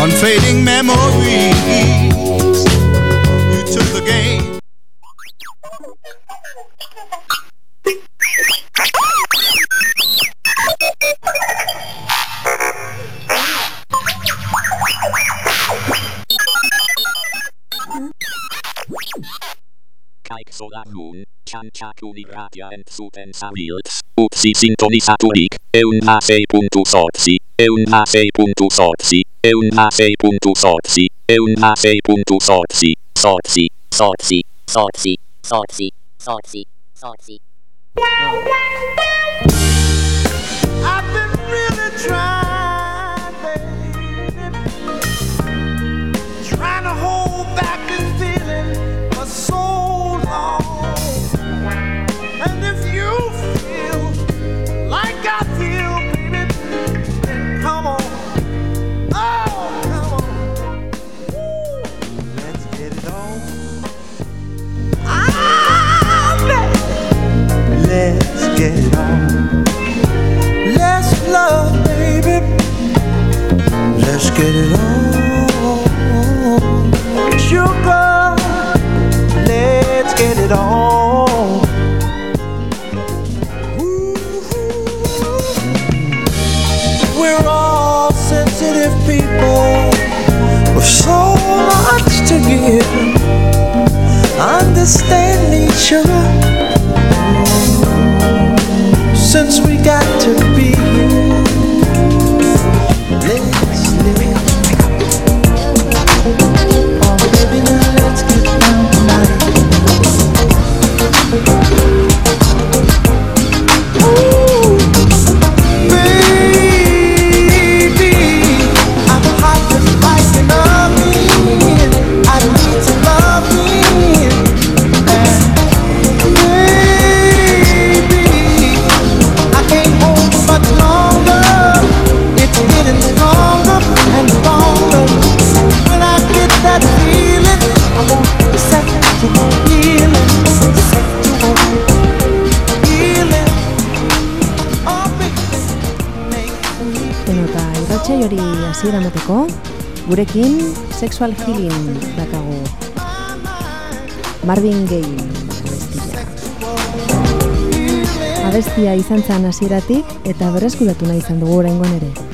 unfading memories. You took the game. Kaiksola Moon, Chancha Culigratia and Supen Savilt. utsi sintonizaturik, eunda sei puntu sortzi, eunda sei puntu sortzi, eunda sei puntu sortzi, eunda sei puntu sortzi, sortzi, sortzi, sortzi, sortzi, sortzi, sortzi. get on. Let's love, baby. Let's get it on. Sugar, let's get it on. Ooh. We're all sensitive people with so much to give. Understand each other since we got to be hasiera moteko, gurekin Sexual Healing dakago. Marvin Gaye abestia. Abestia izan zen hasieratik eta berreskuratu nahi izan dugu oraingoan ere.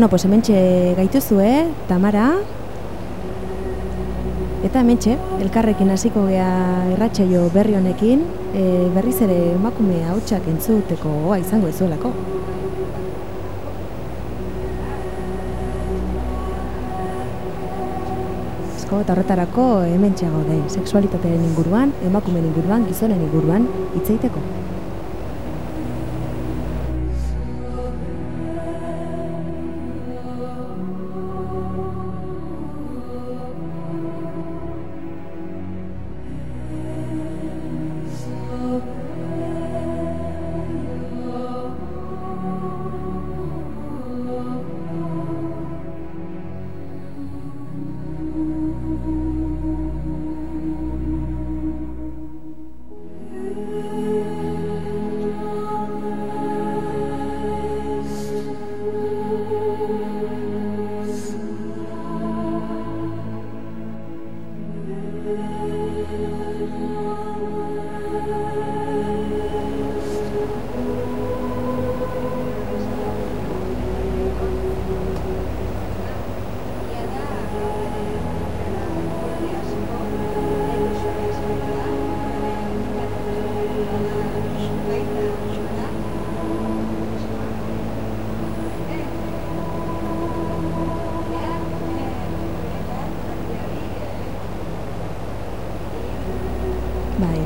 Bueno, pues hementxe gaituzue, Tamara, eta hementxe, elkarrekin hasiko gea irratsaio berri honekin, e, berriz ere emakume hautsak entzuteko gogoa izango ezuelako. asko eta horretarako hemen gaude sexualitatearen inguruan, emakumeen inguruan, gizonen inguruan hitz egiteko.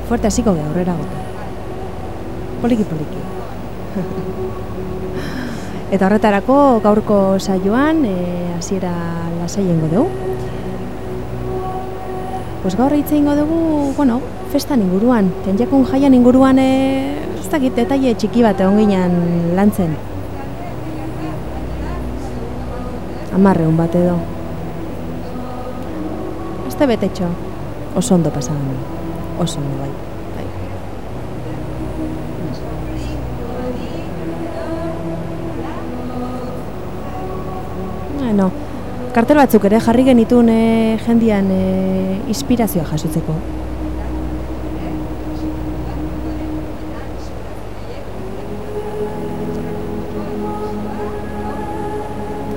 Fuerte hasiko gea aurrera. Poliki poliki. Eta horretarako gaurko saioan eh, hasiera lasai egingo dugu. Pues gaur hitz egingo dugu, bueno, festan inguruan, jenjakun jaian inguruan eh, ez dakit detaile txiki bat egon lantzen. Amarreun bat edo. Este betetxo. Oso ondo pasagan. Oso ondo bai. bai. Bueno, kartel batzuk ere jarri genitun e, jendian e, inspirazioa jasotzeko.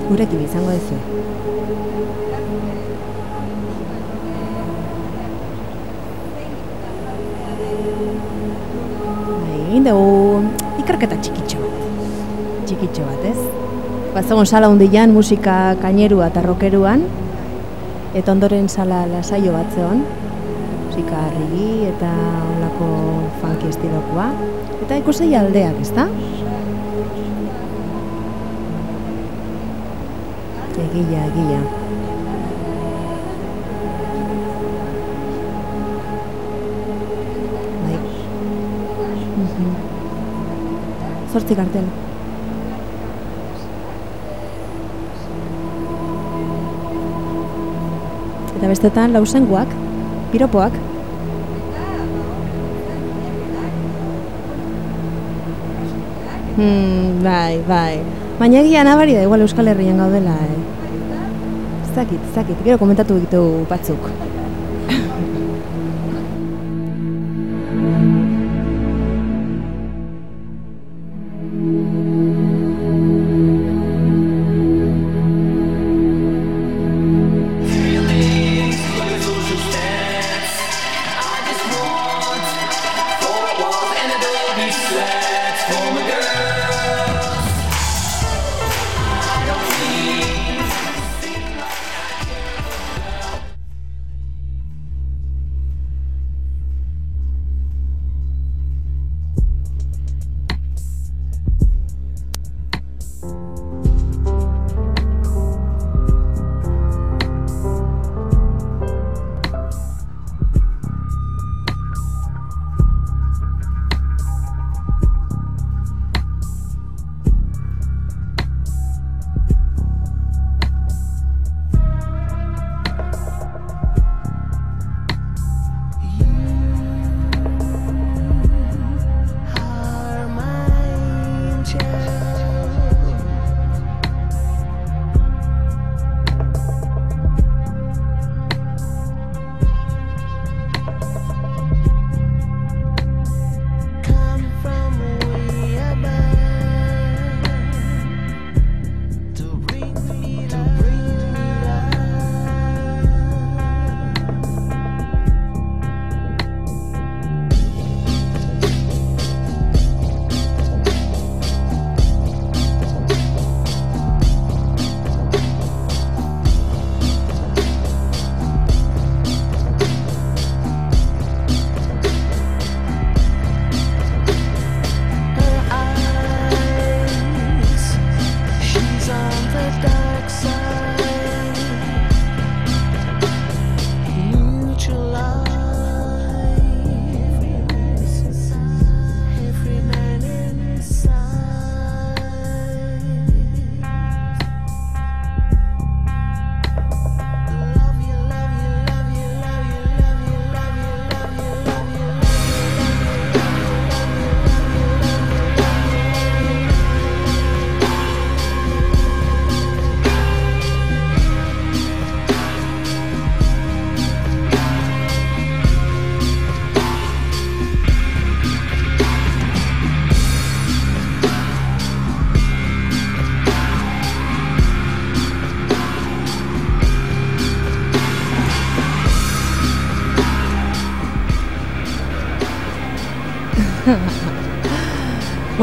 Gurekin izango duzu. Dugu ikerketa txikitxo bat. Txikitxo bat, ez? Bazegon sala hundian musika kainerua eta rockeruan, eta ondoren sala lasaio bat zeon, musika arregi eta olako funky estilokoa. Eta ikusei aldeak, ezta? Egia, egia. Zortzi kartel. Eta bestetan lausenguak, piropoak. Hmm, bai, bai. Baina egia nabari da igual Euskal Herrian gaudela, eh? Ez dakit, gero komentatu ditu batzuk.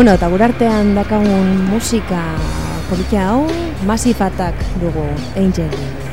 Bueno, eta gurartean dakagun musika politia hau, masifatak dugu, Angel.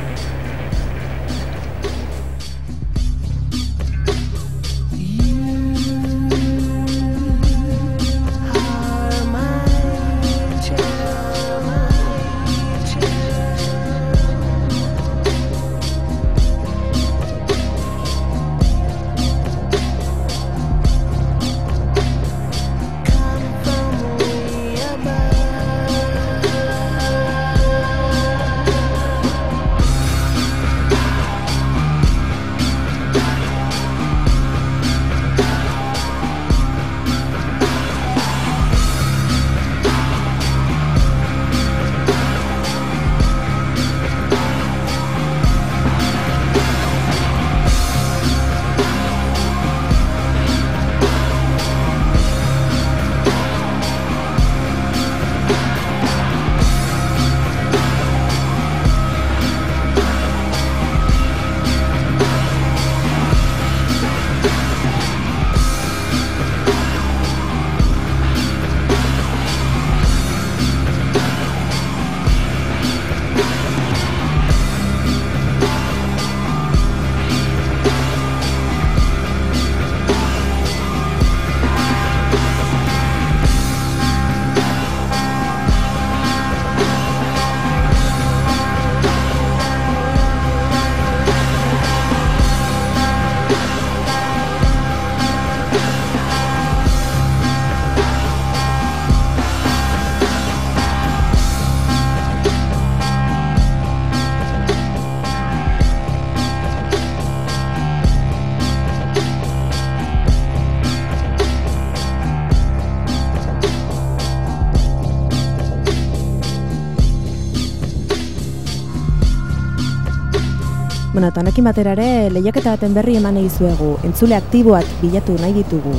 Bueno, eta honekin batera ere, lehiaketa baten berri eman nahi zuegu, entzule aktiboak bilatu nahi ditugu.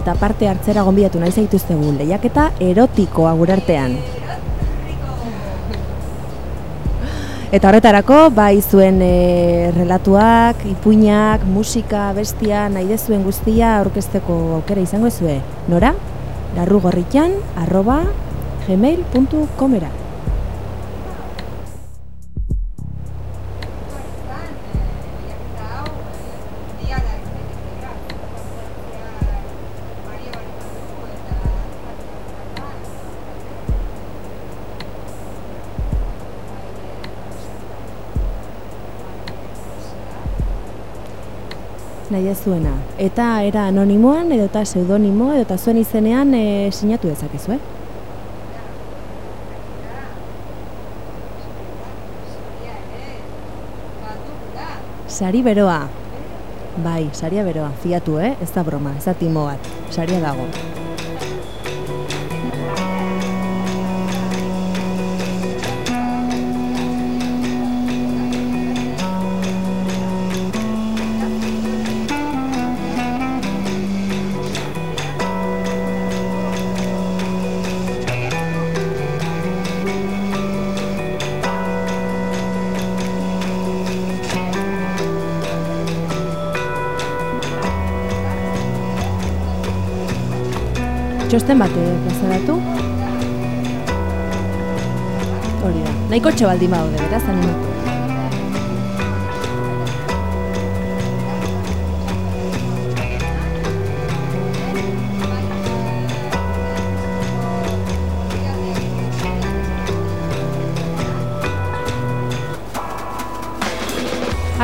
Eta parte hartzera gonbidatu nahi zaituztegu, lehiaketa erotikoa gurartean. Eta horretarako, bai zuen e, relatuak, ipuinak, musika, bestia, nahi dezuen guztia aurkezteko aukera izango zue. Nora? larrugorritan, arroba, gmail.comera. nahi zuena. Eta era anonimoan edo eta pseudonimo edo eta zuen izenean e, sinatu dezakezu, eh? Sari beroa. Bai, saria beroa. Fiatu, eh? Ez da broma, ez da timo bat. Saria dago. Txosten bate plazaratu. Hori da. Nahiko txe baldin badaude, beraz, animatu.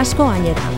Asko gainera.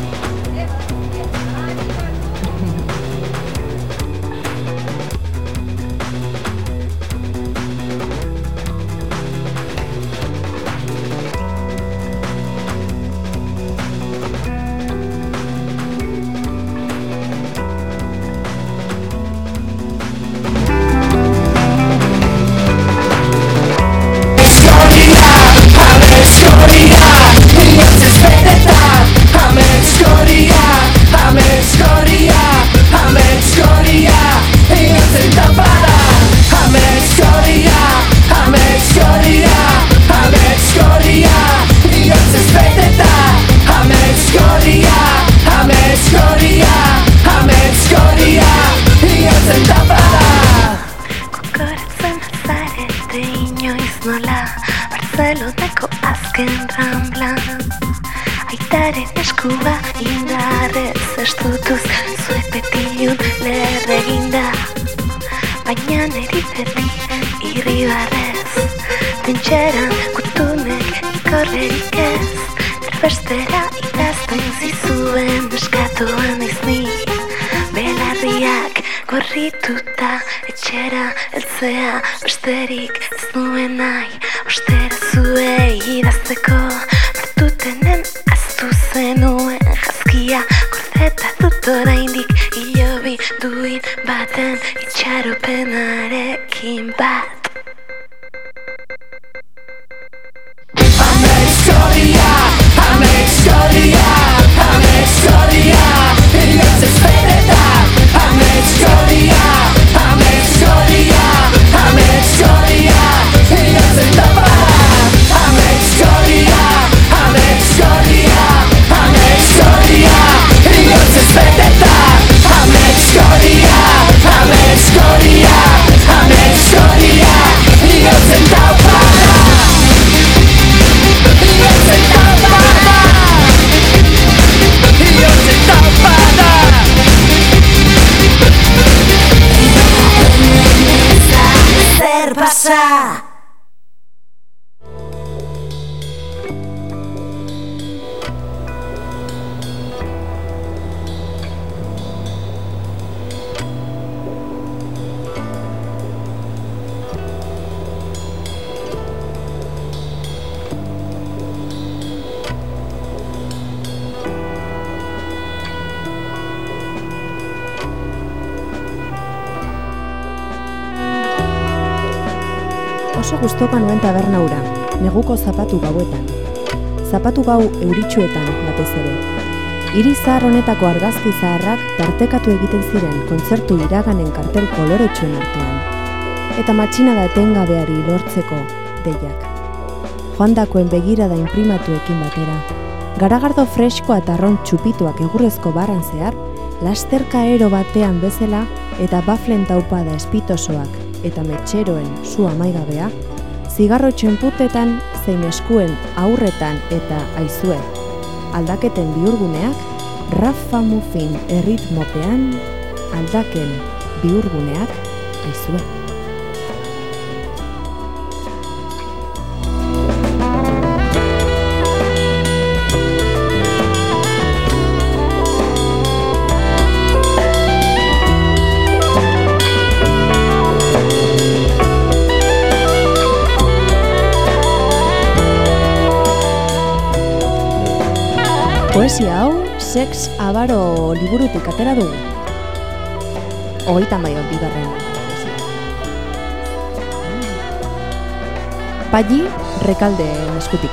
Zapatu gauetan. Zapatu gau euritsuetan batez ere. Hiri zahar honetako argazki zaharrak tartekatu egiten ziren kontzertu iraganen kartel koloretsuen artean. Eta matxina da etengabeari lortzeko deiak. Joandakoen begirada imprimatuekin batera. Garagardo freskoa eta arron txupituak egurrezko barran zehar, lasterka ero batean bezala eta baflen taupada espitosoak eta metxeroen su amaigabea, zigarro txenputetan zein eskuen aurretan eta aizue. Aldaketen bihurguneak, Rafa Mufin erritmopean, aldaken bihurguneak aizue. Poesia hau, sex abaro liburutik atera dugu. Hogeita maio bigarren. Pagi, rekalde eskutik.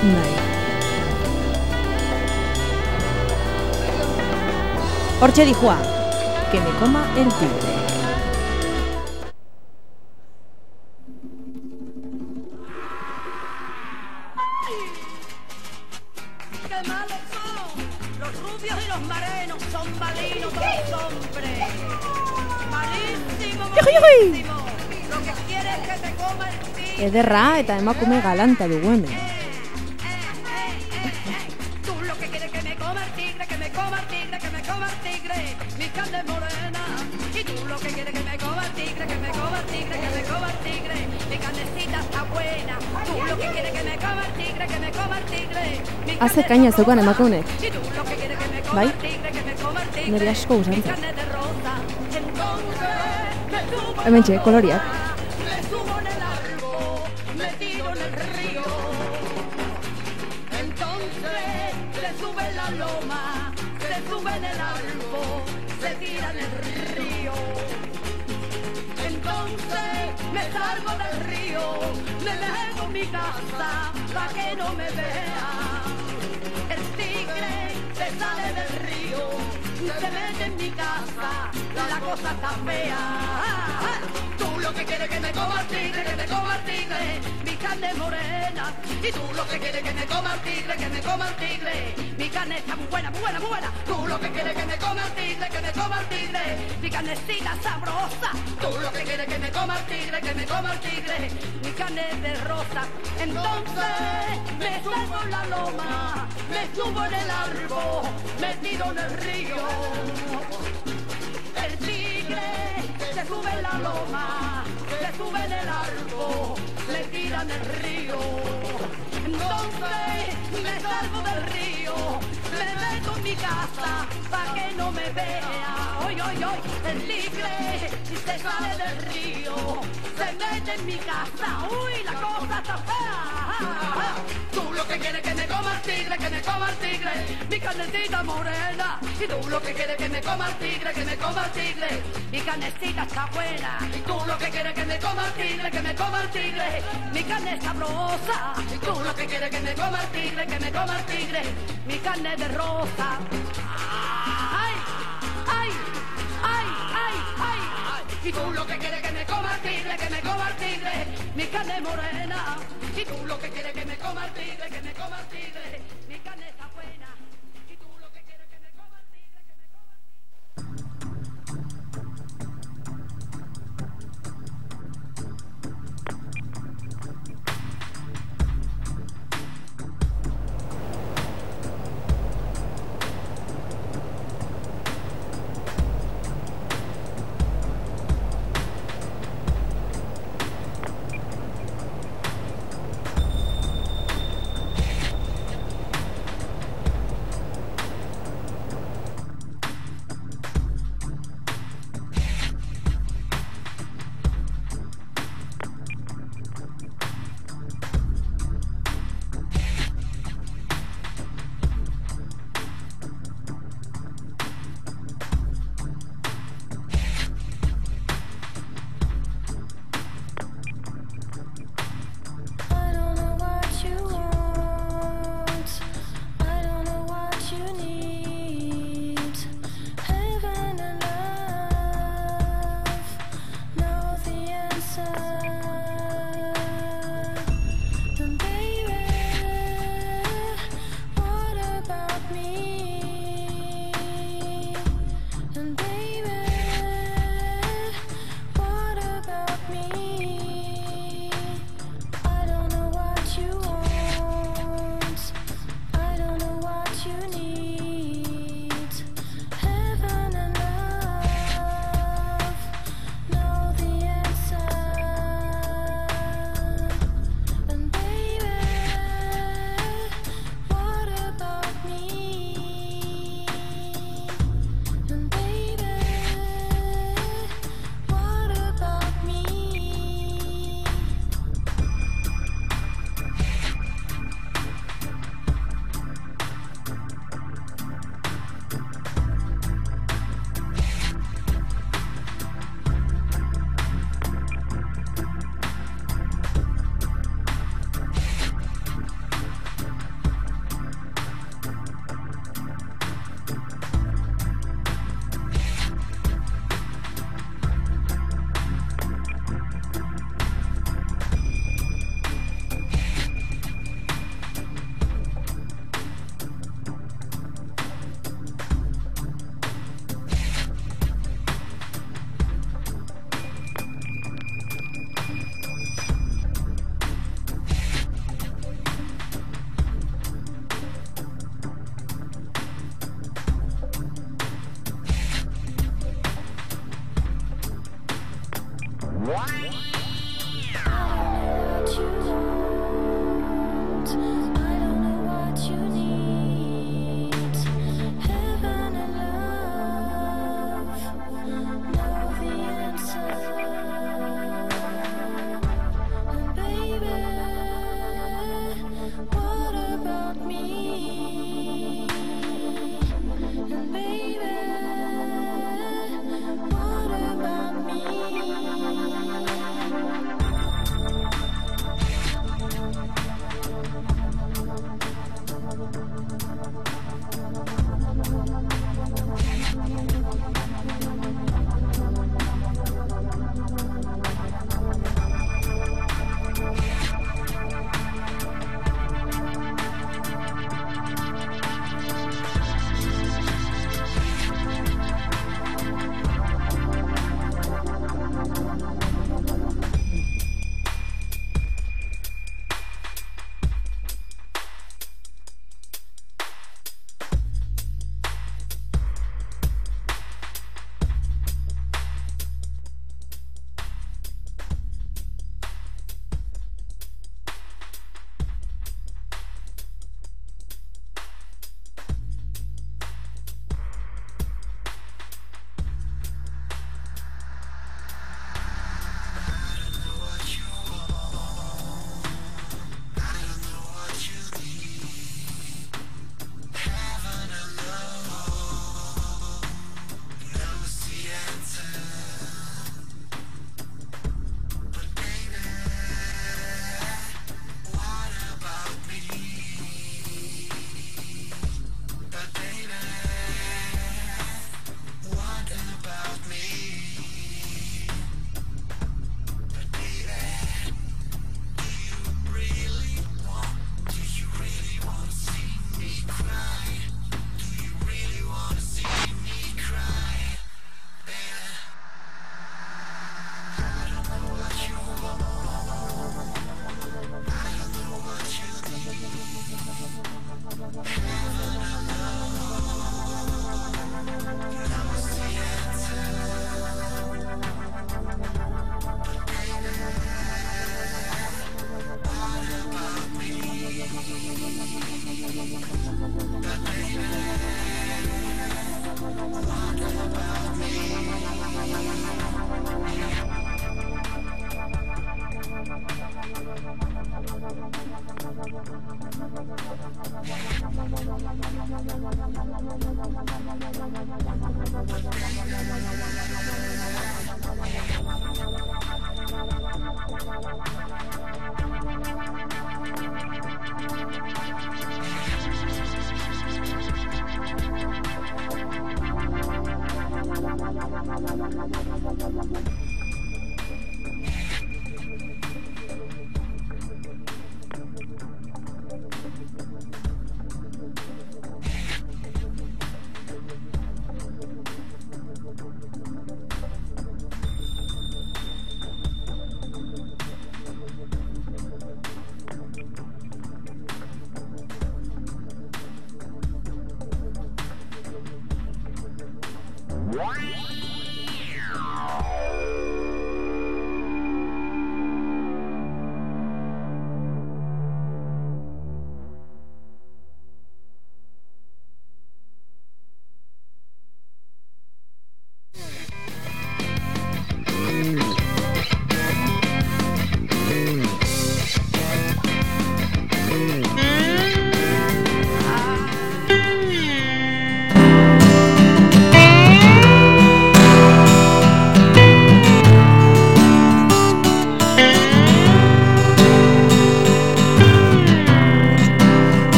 Bai. Quiere es que te coma el tigre. Ederra eta emakume galanta dugu hemen. Que me coma Bai? Nire asko usan Mi zait. carne de se mete en mi casa, la cosa está fea. Tú lo que quieres que me coma el tigre, que me coma el tigre, mi carne morena. Y tú lo que quieres que me coma el tigre, que me coma el tigre, mi buena, muy buena, muy buena. Tú lo que quieres que me coma el tigre, que me coma el tigre, mi carnecita sabrosa. Tú lo que quieres que me coma el tigre, que me coma el tigre, carne de rosa. Entonces me subo en la loma, me subo en el árbol, metido en el río. El tigre se sube en la loma, se sube en el árbol, le tira en el río. Entonces me salgo del río, me meto en mi casa pa' que no me vea. Hoy, hoy, hoy, el tigre se sale del río, se mete en mi casa. Uy, la cosa está fea. Coma el tigre, que me coma el tigre, mi carnecita morena. Y tú lo que quieres que me coma el tigre, que me coma el tigre, mi carnecita está buena. Y tú lo que quieres que me coma el tigre, que me coma el tigre, mi carne sabrosa. Y tú lo que quieres que me coma el tigre, que me coma el tigre, mi carne de rosa. Y tú lo que quieres que me coma el tigre, que me coma el tigre, mi carne morena. Y tú lo que quieres que me coma el tigre, que me coma el tigre,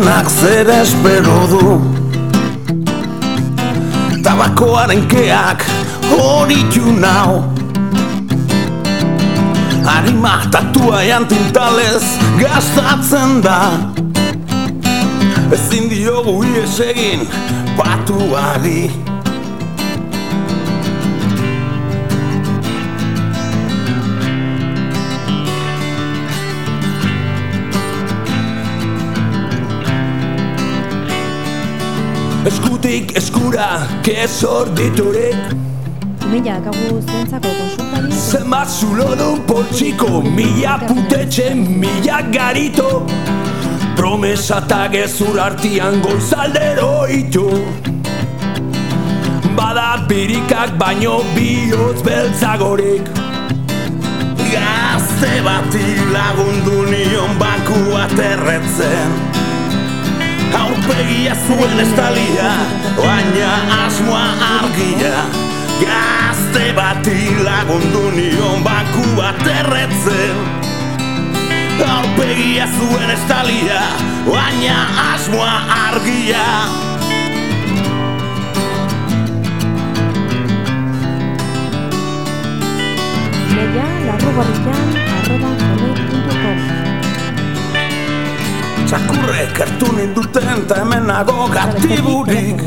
denak zer espero du. Tabakoaren keak horitu nau. Harima tatua jantintalez gastatzen da. Ezin diogu ies egin patuari Eskutik eskura kesor diturik. Mila dakagu zentzako konsultari. Zenbat zulo du poltsiko Mila putetxe, mila garito. Promesa eta gezur artian goizaldero itu Bada pirikak baino bihotz beltzagorik. Gazte bati lagundu nion banku aterretzen Aurpegia zuen estalia, baina asmoa argia. Gazte bati lagundu nion banku bat erretzen. Aurpegia zuen estalia, baina asmoa argia. Leia, larrugarrian, arroba Hartu ninduten eta hemen nago gatiburik.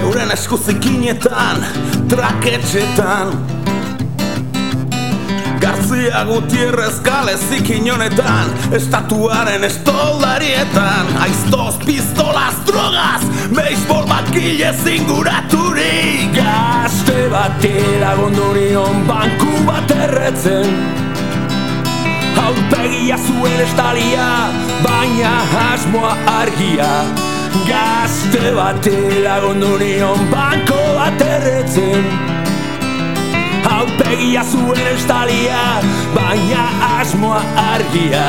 Euren eskuzikinetan, traketxetan. Garzia Gutierrez kale zikin honetan Estatuaren estoldarietan. Aiztoz, pistolas, drogas Beisbol bakile zinguraturik Gazte bati lagundu nion banku bat erretzen Aurpegia zuen estalia, baina asmoa argia. Gazte bati lagundu nion banko bat erretzen. Aurpegia zuen estalia, baina asmoa argia.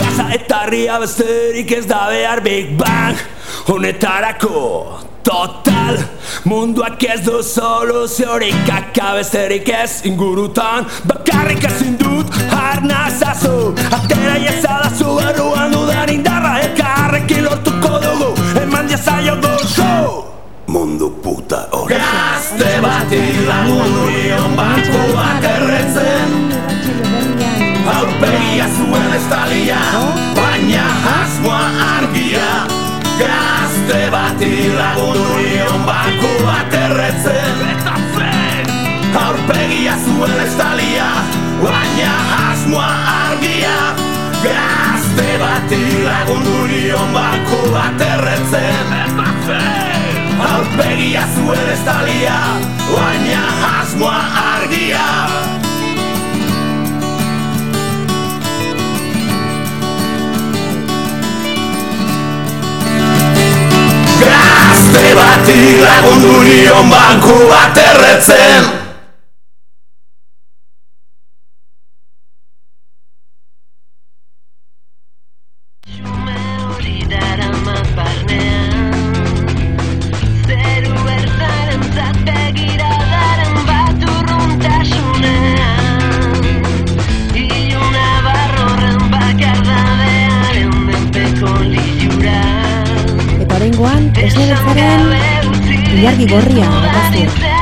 Gaza eta ria besterik ez da behar Big Bang Honetarako Total Munduak ez du soluziorik Akabesterik ez ingurutan. Bakarrik ezin dut arnazazu Atera iezadazu barruan dudan indarra Elkarrekin lortuko dugu. Eman diazaio gozo! Mundu puta hori. Gazte bati lagundu nion banku bat erretzen Aurpegia zuen estalia, bati lagundu nion banku bat erretzen Eta zen! Aurpegia zuen estalia, baina asmoa argia Gazte bati lagundu nion banku bat erretzen Eta zen! Aurpegia zuen estalia, baina asmoa argia urte batik lagundu nion banku bat erretzen. Ilargi gorria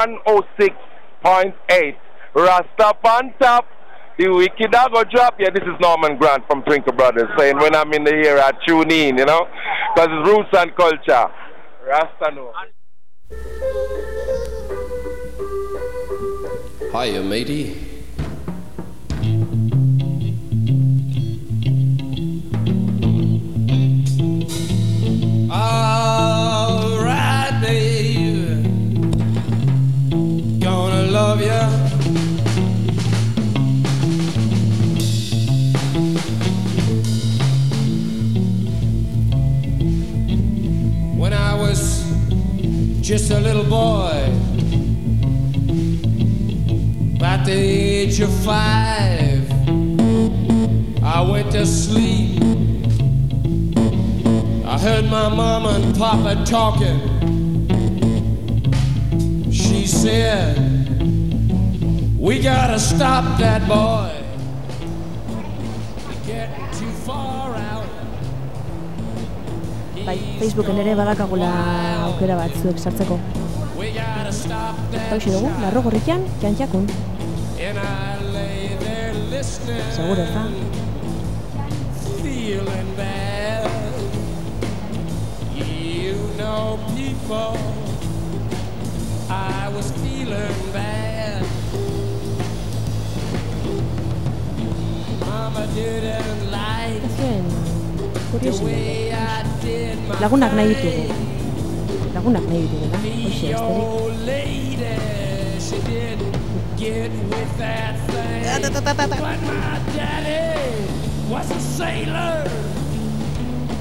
106.8. Rasta on top. The wicked I go drop. Yeah, this is Norman Grant from Twinkle Brothers saying when I'm in the air, I tune in, you know, because it's roots and culture. Rasta no. Hiya, matey. Alright, just a little boy, at the age of five, I went to sleep. I heard my mama and papa talking. She said, We gotta stop that boy. Bai, Facebooken ere badakagula aukera sartzeko. Gotta stop that Hauxe dugu, larro lay there listening. Seguro, ezta? feeling bad. You know before. I was feeling bad. Mama didn't like the way Lagunak nahi ditugu. Lagunak nahi ditugu, da? Hoxe, asterik.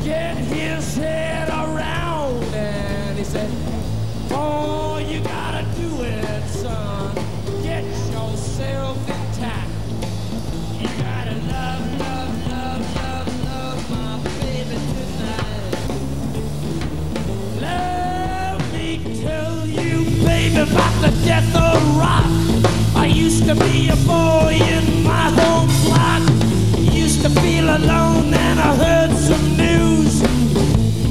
Get his head around and he said, Oh, you gotta do it, son. About the death of rock. I used to be a boy in my home block. Used to feel alone and I heard some news.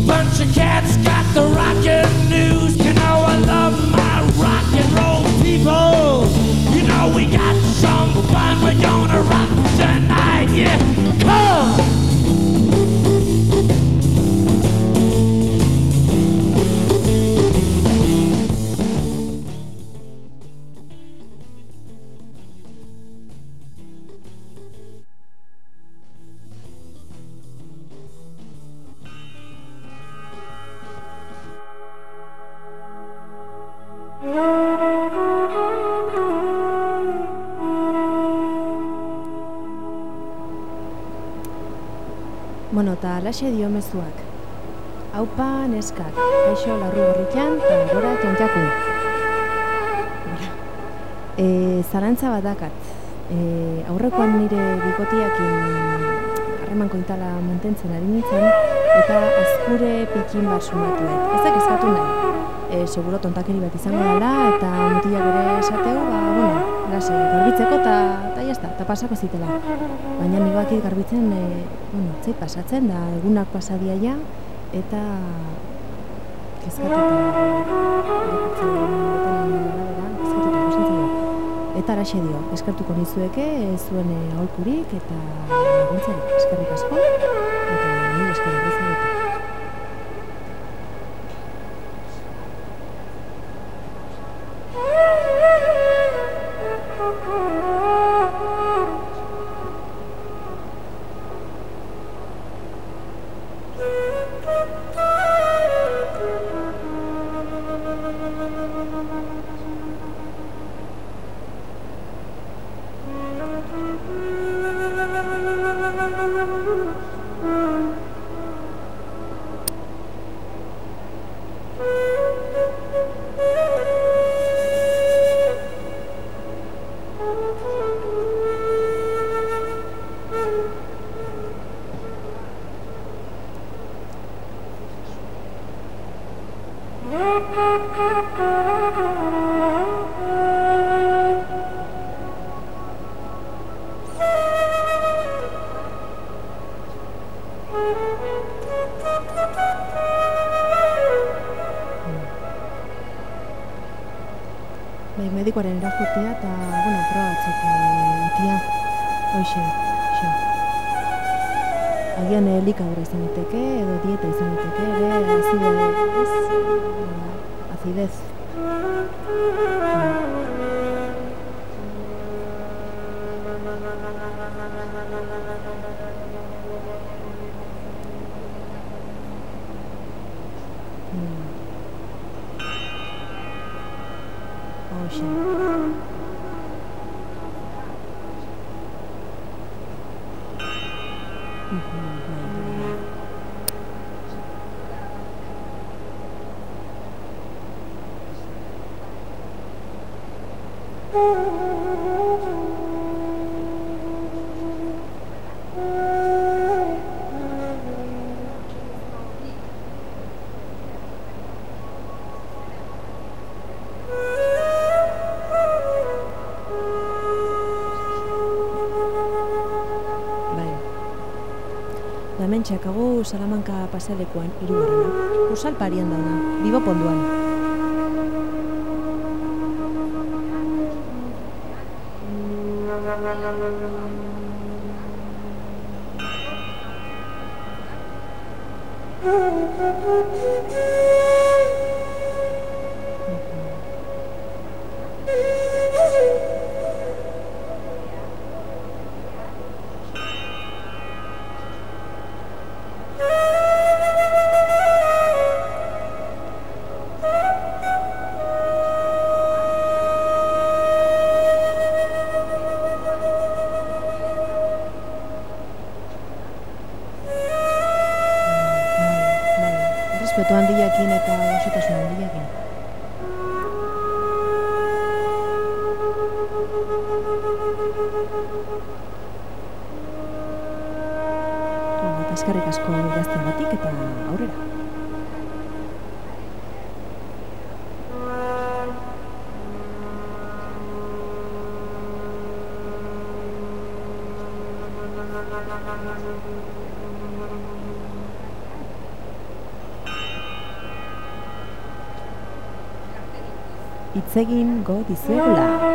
Bunch of cats got the rockin' news. You know I love my rock and roll people. You know we got some fun. We're gonna rock tonight. Yeah, come. Alaxe dio mezuak. Aupa neskak, kaixo larru gorritan, eta gora tontxaku. E, zarantza bat dakat. E, aurrekoan nire bikotiakin harreman kointala mantentzen ari nintzen, eta azkure pikin bat sumatuet. Ezak eskatu nahi. E, seguro tontakeri bat izango dela, eta mutilak ere esateu, ba, bueno, lase, garbitzeko, eta, jazta, eta pasako zitela. Baina nigoakit garbitzen, e, bueno, zeit pasatzen, da egunak pasadia ja, eta kezkatuta. Eta araxe dio, eskertuko nizueke zuen eh, aholkurik eta laguntzarik, eskerrik asko, eta ni eskerrik La Hementxe kago Salamanca pasealekuan hirugarrena. Usalparian daude, Bilbo ponduan. la la la Egin go dizuegula.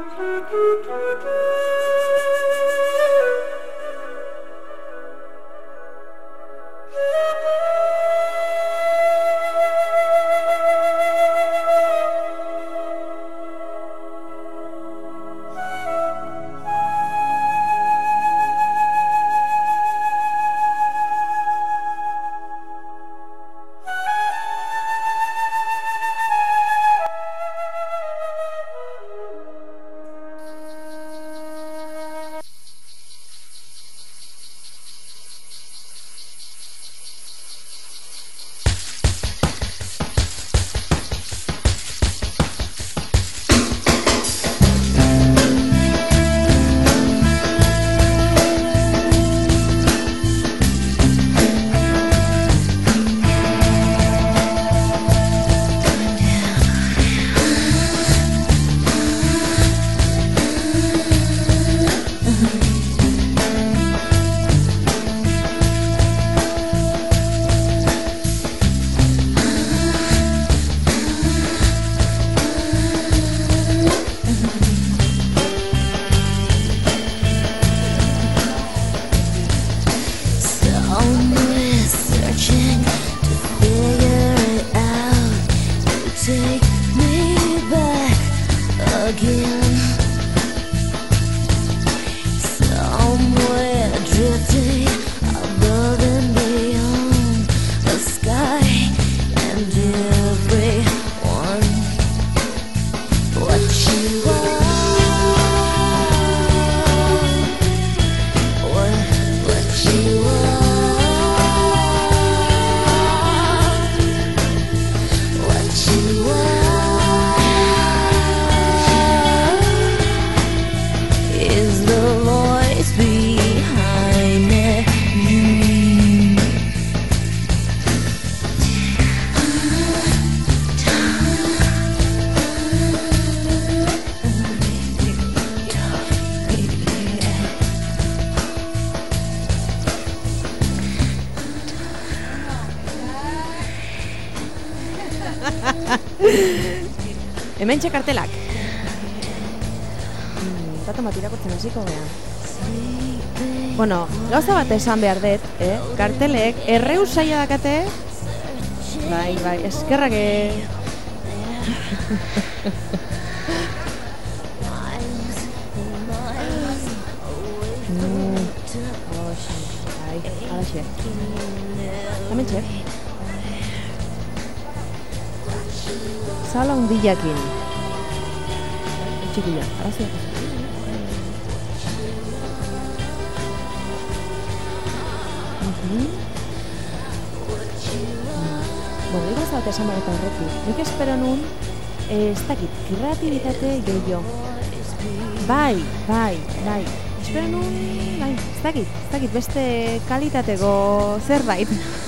do do do Hemen kartelak. Hmm, Datu bat irakurtzen hasiko gea. Bueno, gauza bat esan behar dut, eh? Kartelek erreu saia dakate. Bai, bai, eskerrak. Mm, oxe, bai, halaxe. Hemen txek. Sala hundillakin. Txikilla, arazo Bueno, iba bat esan eta horretik. Nik espero nun, eh, ez dakit, kreatibitate gehiago. Bai, bai, bai. Espero nun, bai, ez dakit, ez dakit, beste kalitateko zerbait.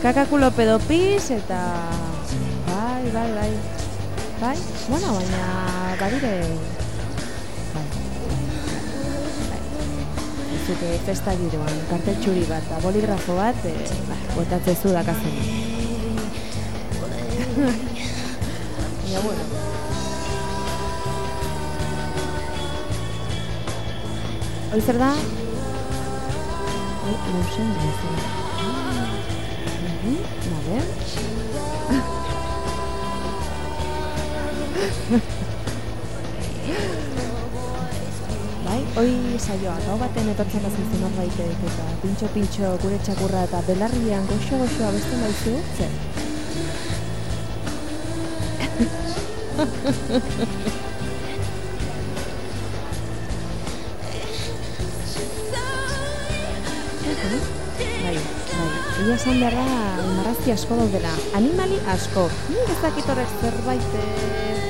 Kakakulo pedopis eta... Bai, bai, bai. Bai, bueno, baina badire... Bai. Bai. Ez dute festa giroan, kartel txuri bat, boligrafo bat, e, bai, botatzen zu dakazen. Baina, bueno. Hoi zer da? Hoi, Mhm, Vale. Bai, hoi saioa, gau baten etortzen da zintzen norbaitek eta pintxo-pintxo gure txakurra eta belarrian goxo-goxo abesten baizu, zer? Egia esan beharra marrazki asko daudela. Animali asko. Nik ez dakit horrek zerbait... eh,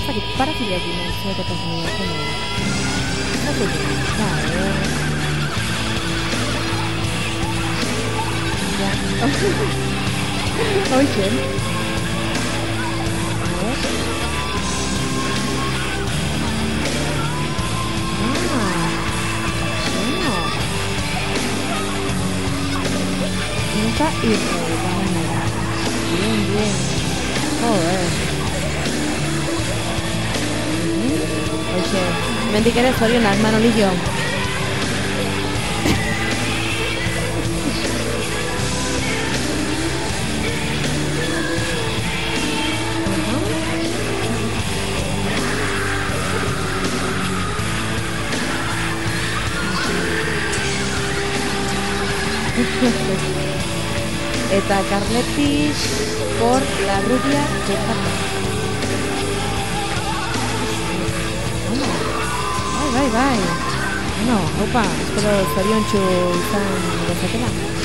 Ez dakit, parafilia egin nahi zuet eta zen egin. Ez dakit, bai, eh. Ja. está y Bien, bien. Joder. Oye, mentir que eres Orión, hermano Lillo. Eta Carletis por la rubia. Bai, bai, bai. Bueno, opa, espero zoriontsu izan dezakela.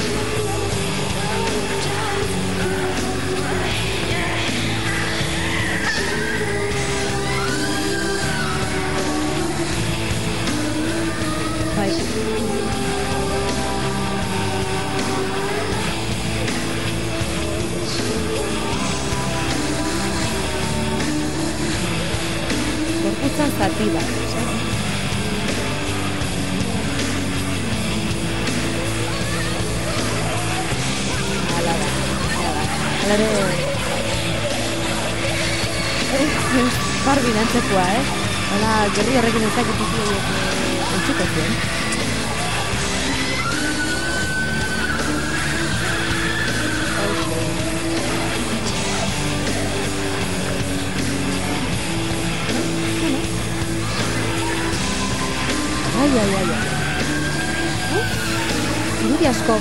uguale la guerrilla organizada que tiene en su canción. Ay, ay, ay, ay. Uh, irudiazko.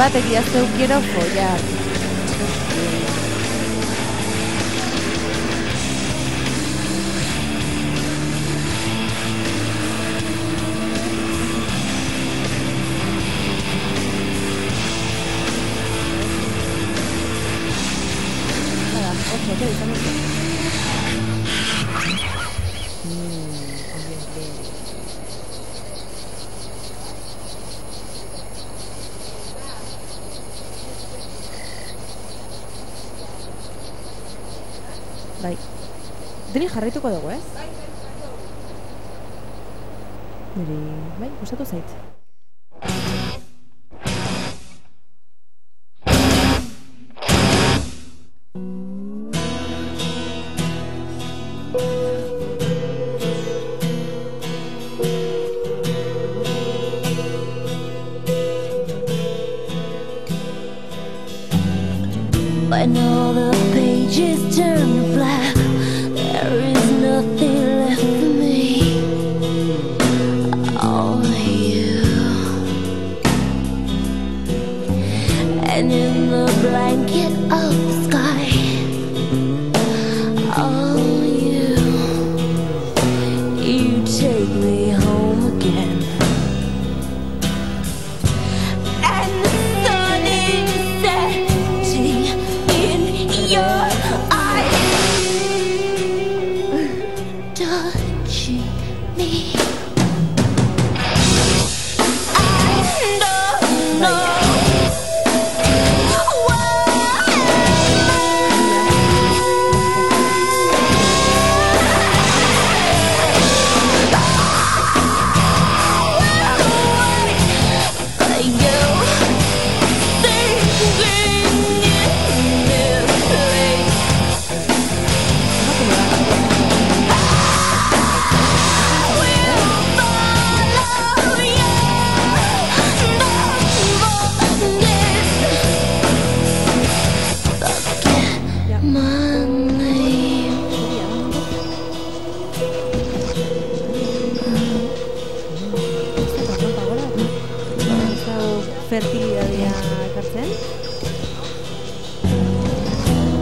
batería, yo quiero follar. Jarraituko dugu, ez? Niri, bai, gustatu zait.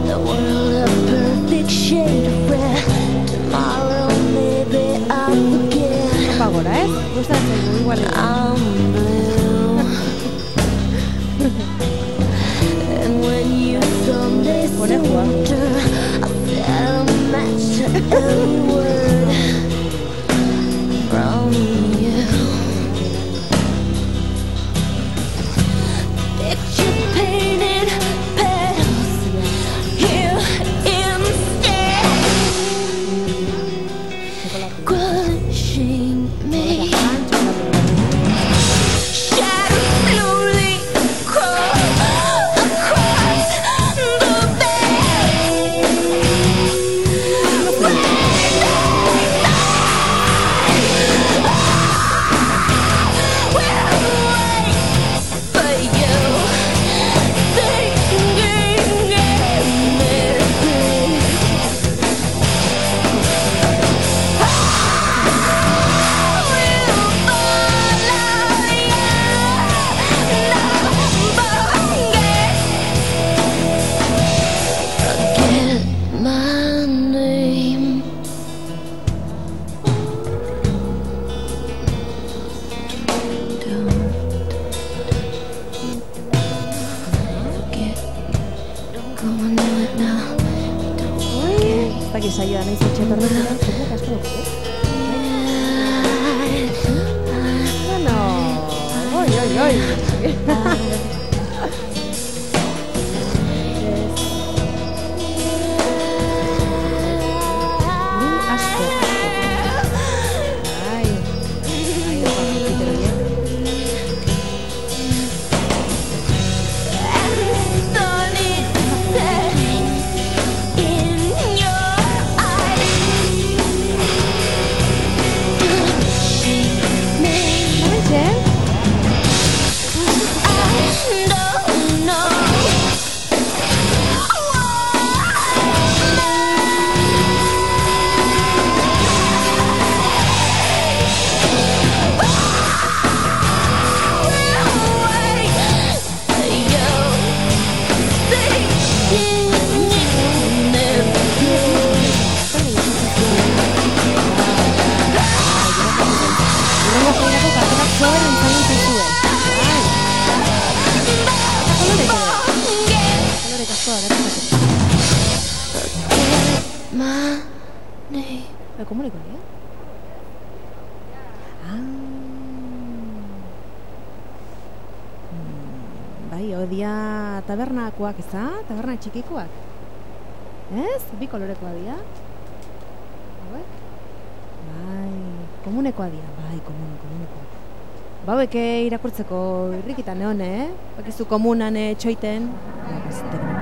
The world a perfect shade of red. Tomorrow maybe I'll ¿eh? Igual. txikikoak, ez da? Taberna txikikoak. Ez? Bi kolorekoa dira. Hauek? Bai, komunekoa dira. Bai, komun, komunekoa. Baueke irakurtzeko irrikitan egon, eh? Bakizu komunan eh, txoiten. Bai,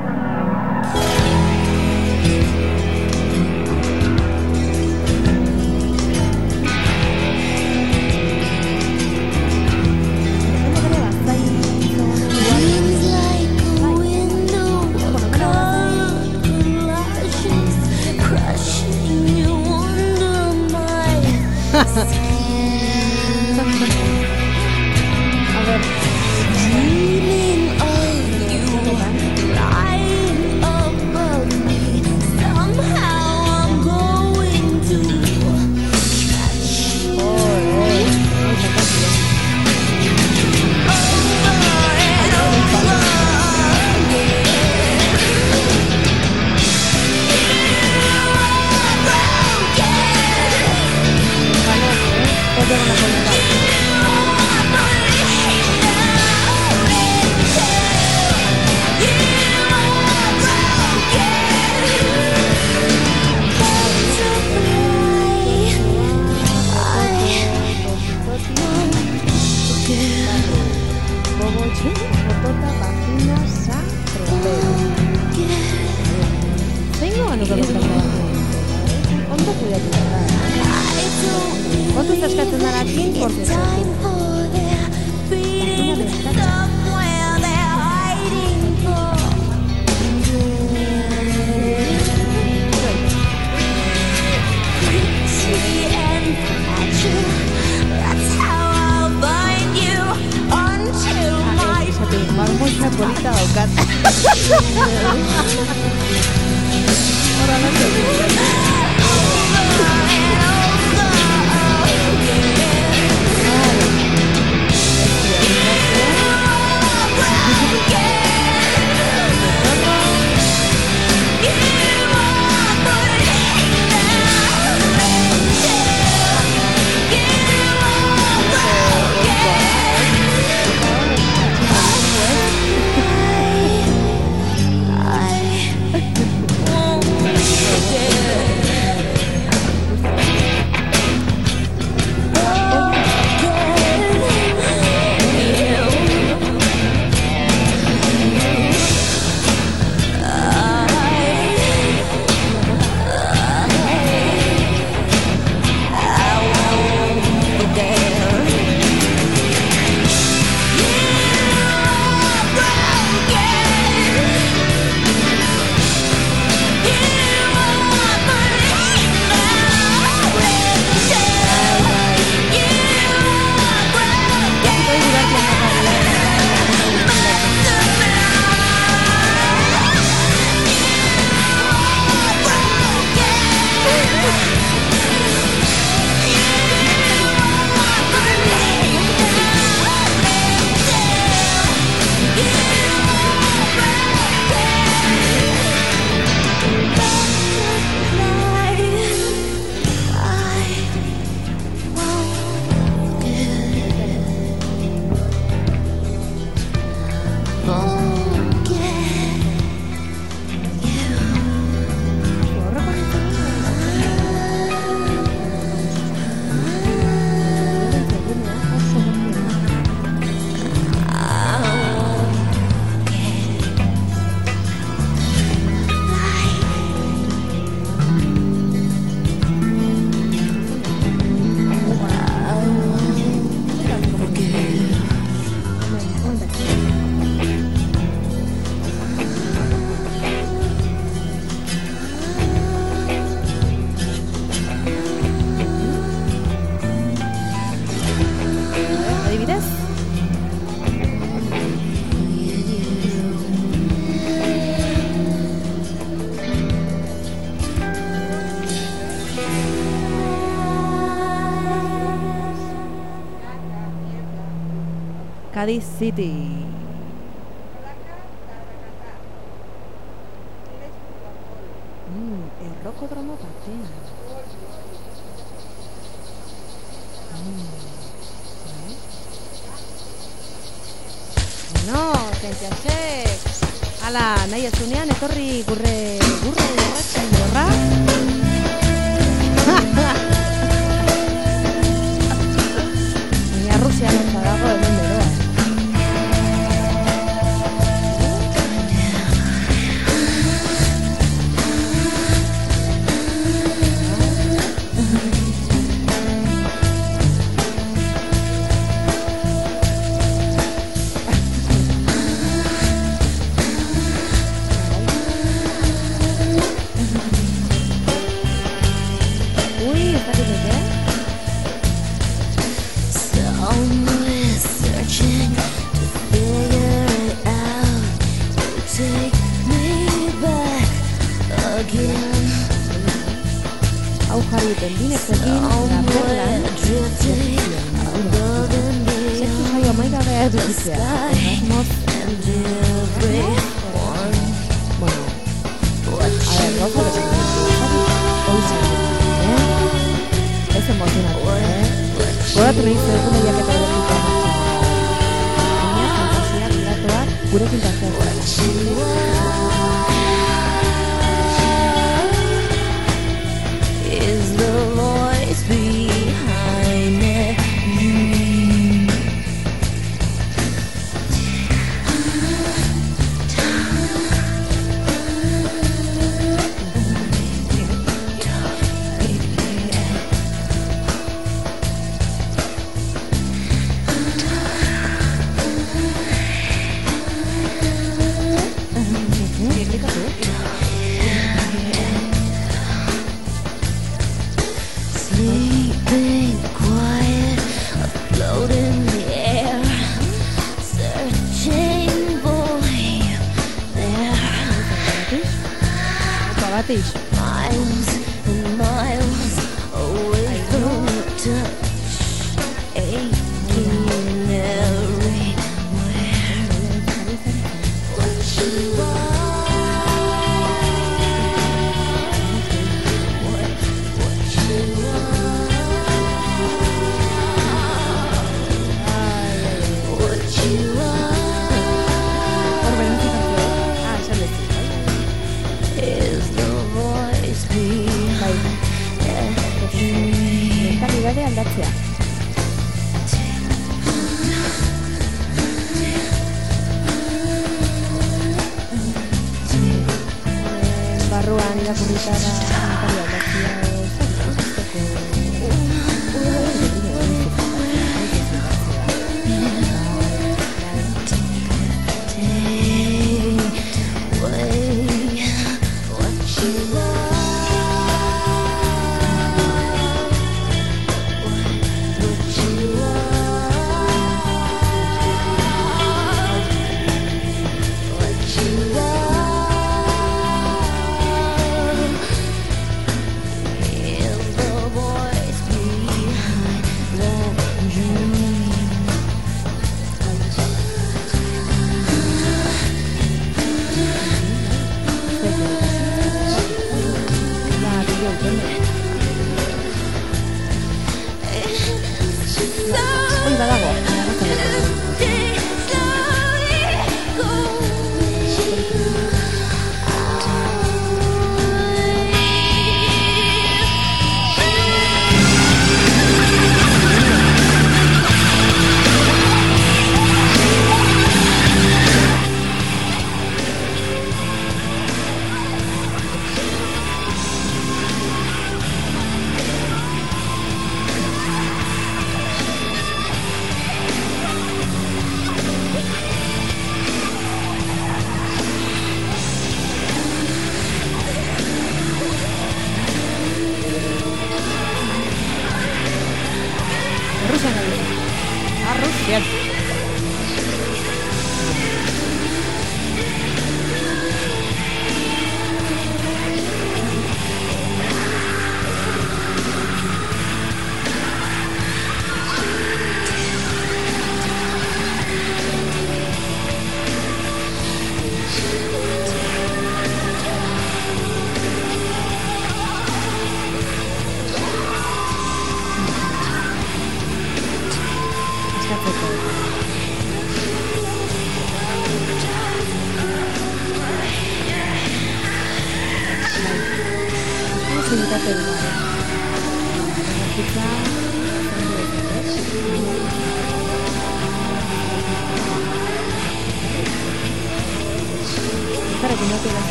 Cádiz City.